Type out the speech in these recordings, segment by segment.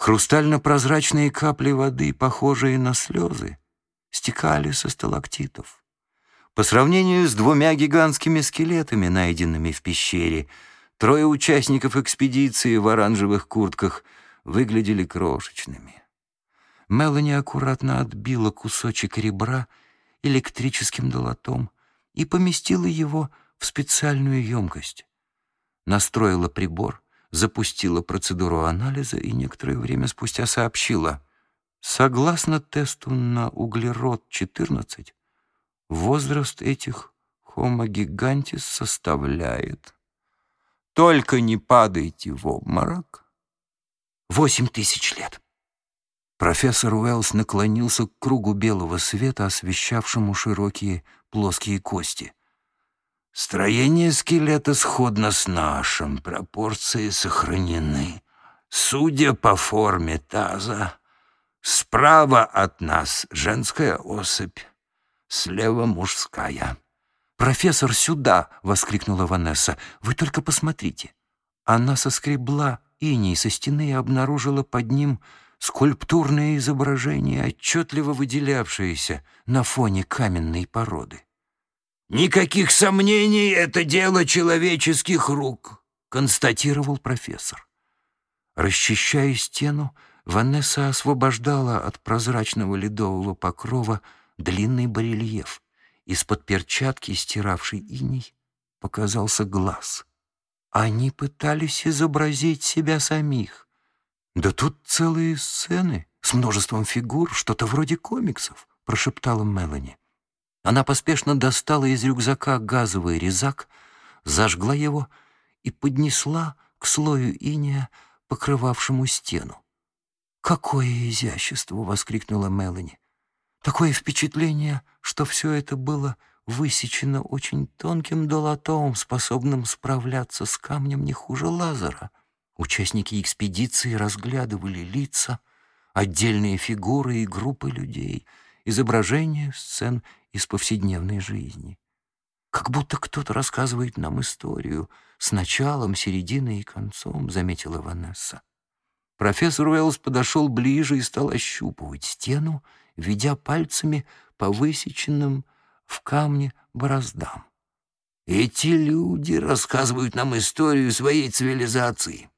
Хрустально-прозрачные капли воды, похожие на слезы, стекали со сталактитов. По сравнению с двумя гигантскими скелетами, найденными в пещере, трое участников экспедиции в оранжевых куртках выглядели крошечными. Мелани аккуратно отбила кусочек ребра электрическим долотом и поместила его в специальную емкость. Настроила прибор — запустила процедуру анализа и некоторое время спустя сообщила, согласно тесту на углерод-14, возраст этих gigantis составляет «Только не падайте в обморок» восемь тысяч лет. Профессор Уэллс наклонился к кругу белого света, освещавшему широкие плоские кости. Строение скелета сходно с нашим, пропорции сохранены. Судя по форме таза, справа от нас женская особь, слева мужская. «Профессор, сюда!» — воскликнула Ванесса. «Вы только посмотрите!» Она соскребла иней со стены и обнаружила под ним скульптурное изображение, отчетливо выделявшееся на фоне каменной породы. «Никаких сомнений, это дело человеческих рук», — констатировал профессор. Расчищая стену, Ванесса освобождала от прозрачного ледового покрова длинный барельеф. Из-под перчатки, стиравшей иней, показался глаз. Они пытались изобразить себя самих. «Да тут целые сцены с множеством фигур, что-то вроде комиксов», — прошептала Мелани. Она поспешно достала из рюкзака газовый резак, зажгла его и поднесла к слою иния, покрывавшему стену. «Какое изящество!» — воскликнула Мелани. «Такое впечатление, что все это было высечено очень тонким долотом, способным справляться с камнем не хуже лазера». Участники экспедиции разглядывали лица, отдельные фигуры и группы людей, изображения сцен из повседневной жизни. Как будто кто-то рассказывает нам историю с началом, серединой и концом, заметила Ванесса. Профессор Уэллс подошел ближе и стал ощупывать стену, ведя пальцами по высеченным в камне бороздам. Эти люди рассказывают нам историю своей цивилизации.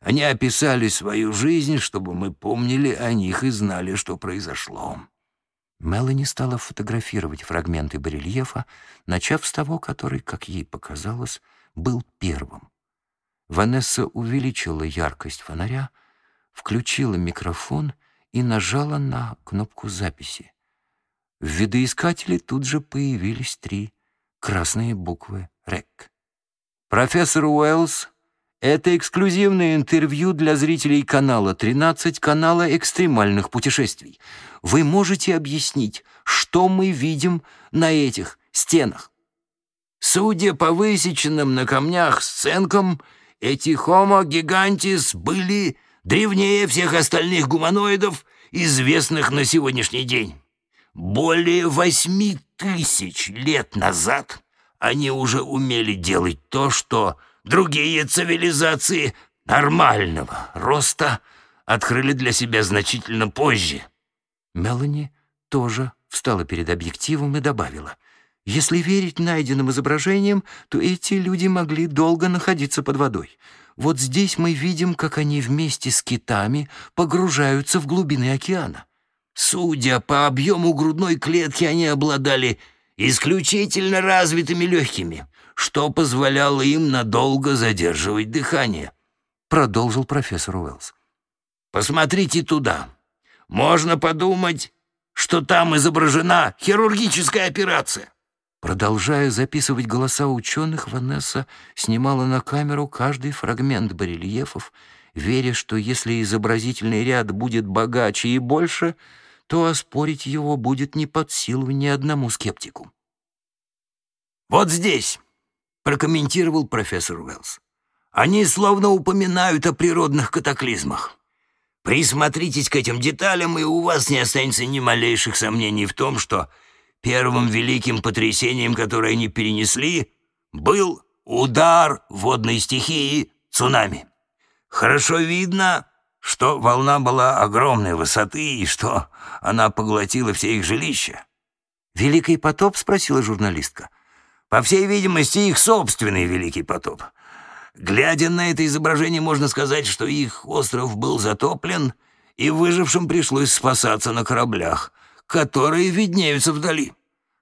Они описали свою жизнь, чтобы мы помнили о них и знали, что произошло. Мелани стала фотографировать фрагменты барельефа, начав с того, который, как ей показалось, был первым. Ванесса увеличила яркость фонаря, включила микрофон и нажала на кнопку записи. В видоискателе тут же появились три красные буквы «РЭК». Профессор Уэллс это эксклюзивное интервью для зрителей канала 13, канала экстремальных путешествий. Вы можете объяснить, что мы видим на этих стенах? Судя по высеченным на камнях сценкам, эти Homo gigantis были древнее всех остальных гуманоидов, известных на сегодняшний день. Более восьми тысяч лет назад они уже умели делать то, что Другие цивилизации нормального роста открыли для себя значительно позже. Мелани тоже встала перед объективом и добавила, «Если верить найденным изображениям, то эти люди могли долго находиться под водой. Вот здесь мы видим, как они вместе с китами погружаются в глубины океана. Судя по объему грудной клетки, они обладали исключительно развитыми легкими что позволяло им надолго задерживать дыхание», — продолжил профессор Уэллс. «Посмотрите туда. Можно подумать, что там изображена хирургическая операция». Продолжая записывать голоса ученых, Ванесса снимала на камеру каждый фрагмент барельефов, веря, что если изобразительный ряд будет богаче и больше, то оспорить его будет не под силу ни одному скептику. «Вот здесь», прокомментировал профессор Уэллс. «Они словно упоминают о природных катаклизмах. Присмотритесь к этим деталям, и у вас не останется ни малейших сомнений в том, что первым великим потрясением, которое они перенесли, был удар водной стихии цунами. Хорошо видно, что волна была огромной высоты и что она поглотила все их жилища. «Великий потоп?» — спросила журналистка. «По всей видимости, их собственный Великий потоп. Глядя на это изображение, можно сказать, что их остров был затоплен, и выжившим пришлось спасаться на кораблях, которые виднеются вдали».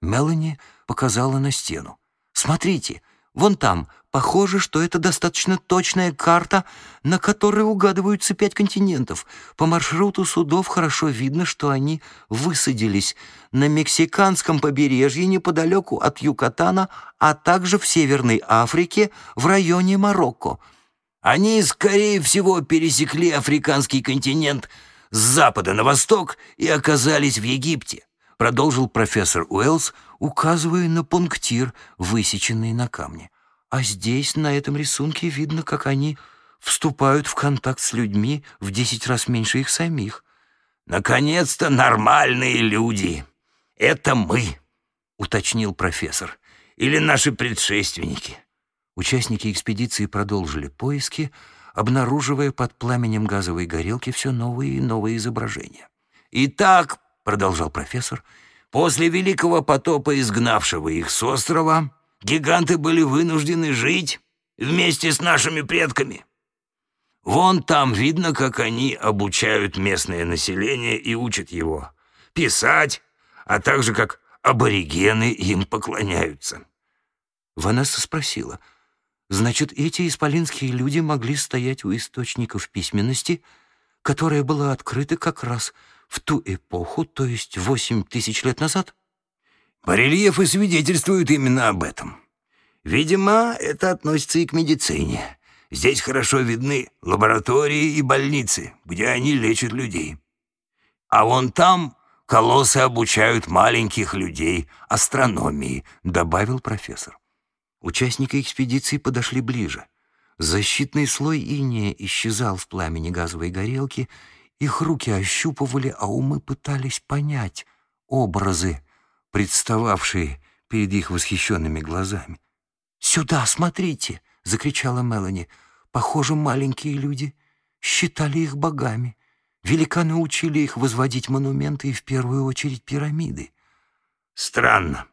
Мелани показала на стену. «Смотрите, вон там, Похоже, что это достаточно точная карта, на которой угадываются пять континентов. По маршруту судов хорошо видно, что они высадились на мексиканском побережье неподалеку от Юкатана, а также в Северной Африке в районе Марокко. Они, скорее всего, пересекли африканский континент с запада на восток и оказались в Египте, продолжил профессор Уэллс, указывая на пунктир, высеченный на камне. А здесь, на этом рисунке, видно, как они вступают в контакт с людьми в десять раз меньше их самих. «Наконец-то нормальные люди! Это мы!» — уточнил профессор. «Или наши предшественники?» Участники экспедиции продолжили поиски, обнаруживая под пламенем газовой горелки все новые и новые изображения. «Итак», — продолжал профессор, — «после Великого потопа, изгнавшего их с острова, гиганты были вынуждены жить вместе с нашими предками. Вон там видно, как они обучают местное население и учат его писать, а также как аборигены им поклоняются. Ванесса спросила, значит, эти исполинские люди могли стоять у источников письменности, которая была открыта как раз в ту эпоху, то есть восемь тысяч лет назад? Барельефы свидетельствуют именно об этом. Видимо, это относится и к медицине. Здесь хорошо видны лаборатории и больницы, где они лечат людей. А вон там колоссы обучают маленьких людей астрономии», — добавил профессор. Участники экспедиции подошли ближе. Защитный слой иния исчезал в пламени газовой горелки, их руки ощупывали, а умы пытались понять образы, представавшие перед их восхищенными глазами. «Сюда, смотрите!» — закричала Мелани. «Похоже, маленькие люди считали их богами. Великаны учили их возводить монументы и в первую очередь пирамиды». «Странно.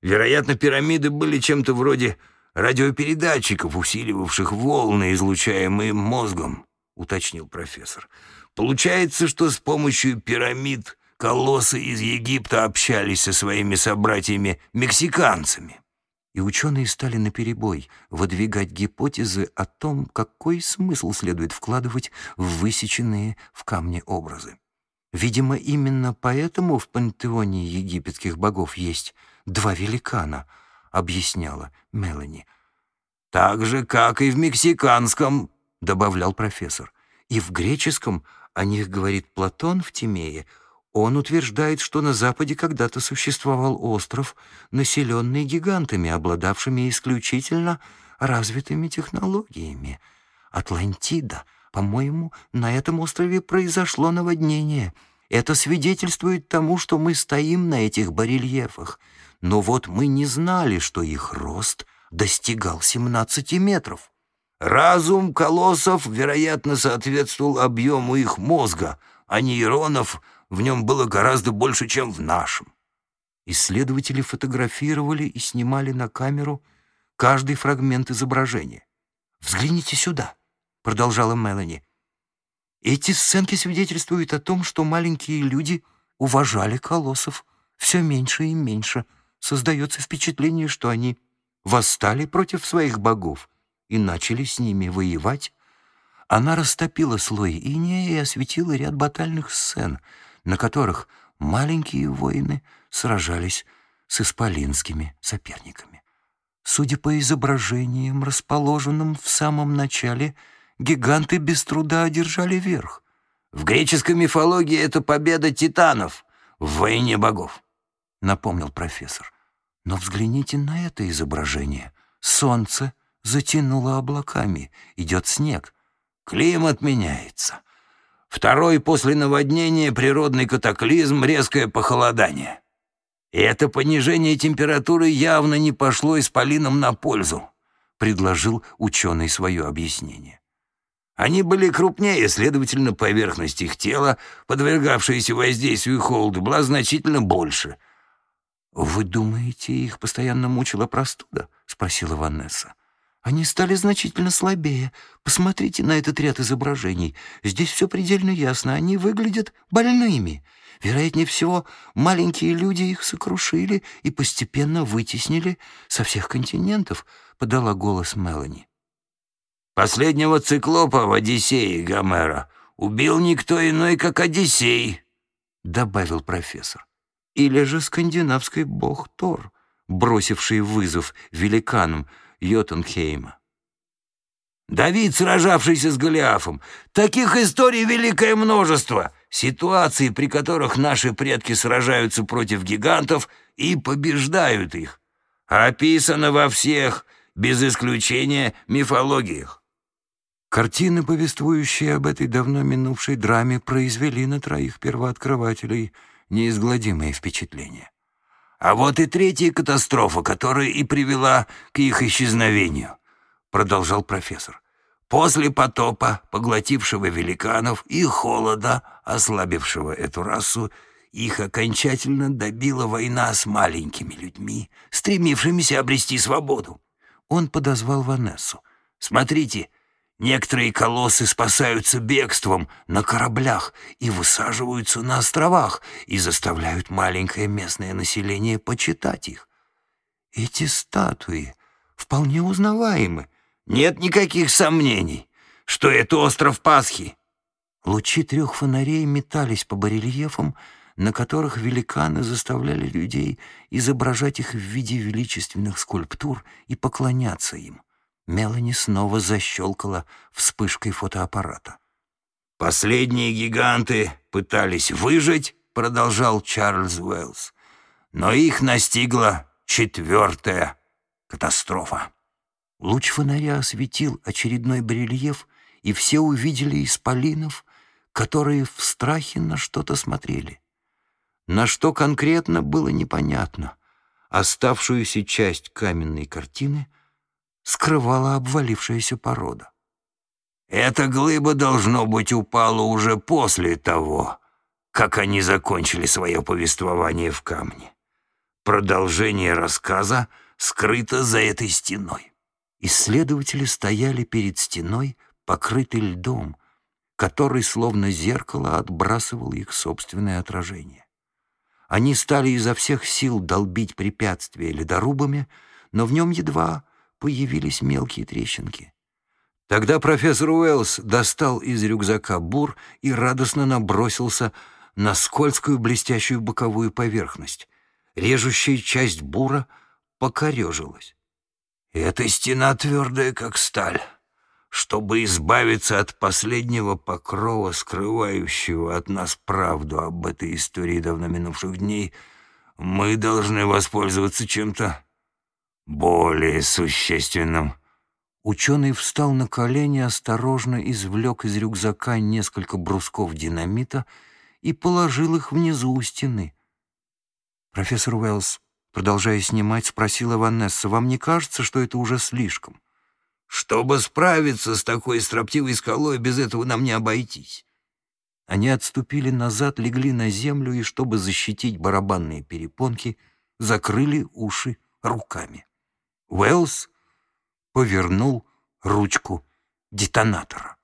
Вероятно, пирамиды были чем-то вроде радиопередатчиков, усиливавших волны, излучаемые мозгом», — уточнил профессор. «Получается, что с помощью пирамид колоссы из Египта общались со своими собратьями-мексиканцами» и ученые стали наперебой выдвигать гипотезы о том, какой смысл следует вкладывать в высеченные в камне образы. Видимо, именно поэтому в пантеоне египетских богов есть два великана, объясняла Мелани. «Так же, как и в мексиканском», — добавлял профессор. «И в греческом, о них говорит Платон в Тимее, — он утверждает, что на Западе когда-то существовал остров, населенный гигантами, обладавшими исключительно развитыми технологиями. Атлантида. По-моему, на этом острове произошло наводнение. Это свидетельствует тому, что мы стоим на этих барельефах. Но вот мы не знали, что их рост достигал 17 метров. Разум колоссов, вероятно, соответствовал объему их мозга, а нейронов — в нем было гораздо больше, чем в нашем. Исследователи фотографировали и снимали на камеру каждый фрагмент изображения. «Взгляните сюда», — продолжала Мелани. «Эти сценки свидетельствуют о том, что маленькие люди уважали колоссов все меньше и меньше. Создается впечатление, что они восстали против своих богов и начали с ними воевать. Она растопила слой иния и осветила ряд батальных сцен — на которых маленькие воины сражались с исполинскими соперниками. Судя по изображениям, расположенным в самом начале, гиганты без труда одержали верх. «В греческой мифологии это победа титанов в войне богов», — напомнил профессор. «Но взгляните на это изображение. Солнце затянуло облаками, идет снег. Климат меняется. Второй после наводнения природный катаклизм — резкое похолодание. И это понижение температуры явно не пошло исполинам на пользу, предложил ученый свое объяснение. Они были крупнее, следовательно, поверхность их тела, подвергавшаяся воздействию холода, была значительно больше. «Вы думаете, их постоянно мучила простуда?» — спросила Ванесса. «Они стали значительно слабее. Посмотрите на этот ряд изображений. Здесь все предельно ясно. Они выглядят больными. Вероятнее всего, маленькие люди их сокрушили и постепенно вытеснили со всех континентов», — подала голос Мелани. Последнего циклопа в «Одиссее» Гомера убил никто иной, как Одиссей, — добавил профессор. Или же скандинавский бог Тор, бросивший вызов великанам Йотунхейма. Давид, сражавшийся с Голиафом. Таких историй великое множество. Ситуации, при которых наши предки сражаются против гигантов и побеждают их. Описано во всех, без исключения, мифологиях. Картины, повествующие об этой давно минувшей драме, произвели на троих первооткрывателей неизгладимое впечатление. А вот и третья катастрофа, которая и привела к их исчезновению, продолжал профессор. После потопа, поглотившего великанов, и холода, ослабившего эту расу, их окончательно добила война с маленькими людьми, стремившимися обрести свободу. Он подозвал Ванессу. «Смотрите, Некоторые колоссы спасаются бегством на кораблях и высаживаются на островах и заставляют маленькое местное население почитать их. Эти статуи вполне узнаваемы. Нет никаких сомнений, что это остров Пасхи. Лучи трех фонарей метались по барельефам, на которых великаны заставляли людей изображать их в виде величественных скульптур и поклоняться им. Мелани снова защелкала вспышкой фотоаппарата. «Последние гиганты пытались выжить», — продолжал Чарльз Уэллс, «но их настигла четвертая катастрофа». Луч фонаря осветил очередной барельеф, и все увидели исполинов, которые в страхе на что-то смотрели. На что конкретно было непонятно. Оставшуюся часть каменной картины — скрывала обвалившаяся порода. Эта глыба, должно быть, упала уже после того, как они закончили свое повествование в камне. Продолжение рассказа скрыто за этой стеной. Исследователи стояли перед стеной, покрытой льдом, который, словно зеркало, отбрасывал их собственное отражение. Они стали изо всех сил долбить препятствия ледорубами, но в нем едва появились мелкие трещинки. Тогда профессор Уэллс достал из рюкзака бур и радостно набросился на скользкую блестящую боковую поверхность. Режущая часть бура покорежилась. «Эта стена твердая, как сталь. Чтобы избавиться от последнего покрова, скрывающего от нас правду об этой истории давно минувших дней, мы должны воспользоваться чем-то более существенным. Ученый встал на колени, осторожно извлек из рюкзака несколько брусков динамита и положил их внизу у стены. Профессор Уэллс, продолжая снимать, спросила Ванесса, «Вам не кажется, что это уже слишком?» «Чтобы справиться с такой строптивой скалой, без этого нам не обойтись». Они отступили назад, легли на землю и, чтобы защитить барабанные перепонки, закрыли уши руками. Уэллс повернул ручку детонатора.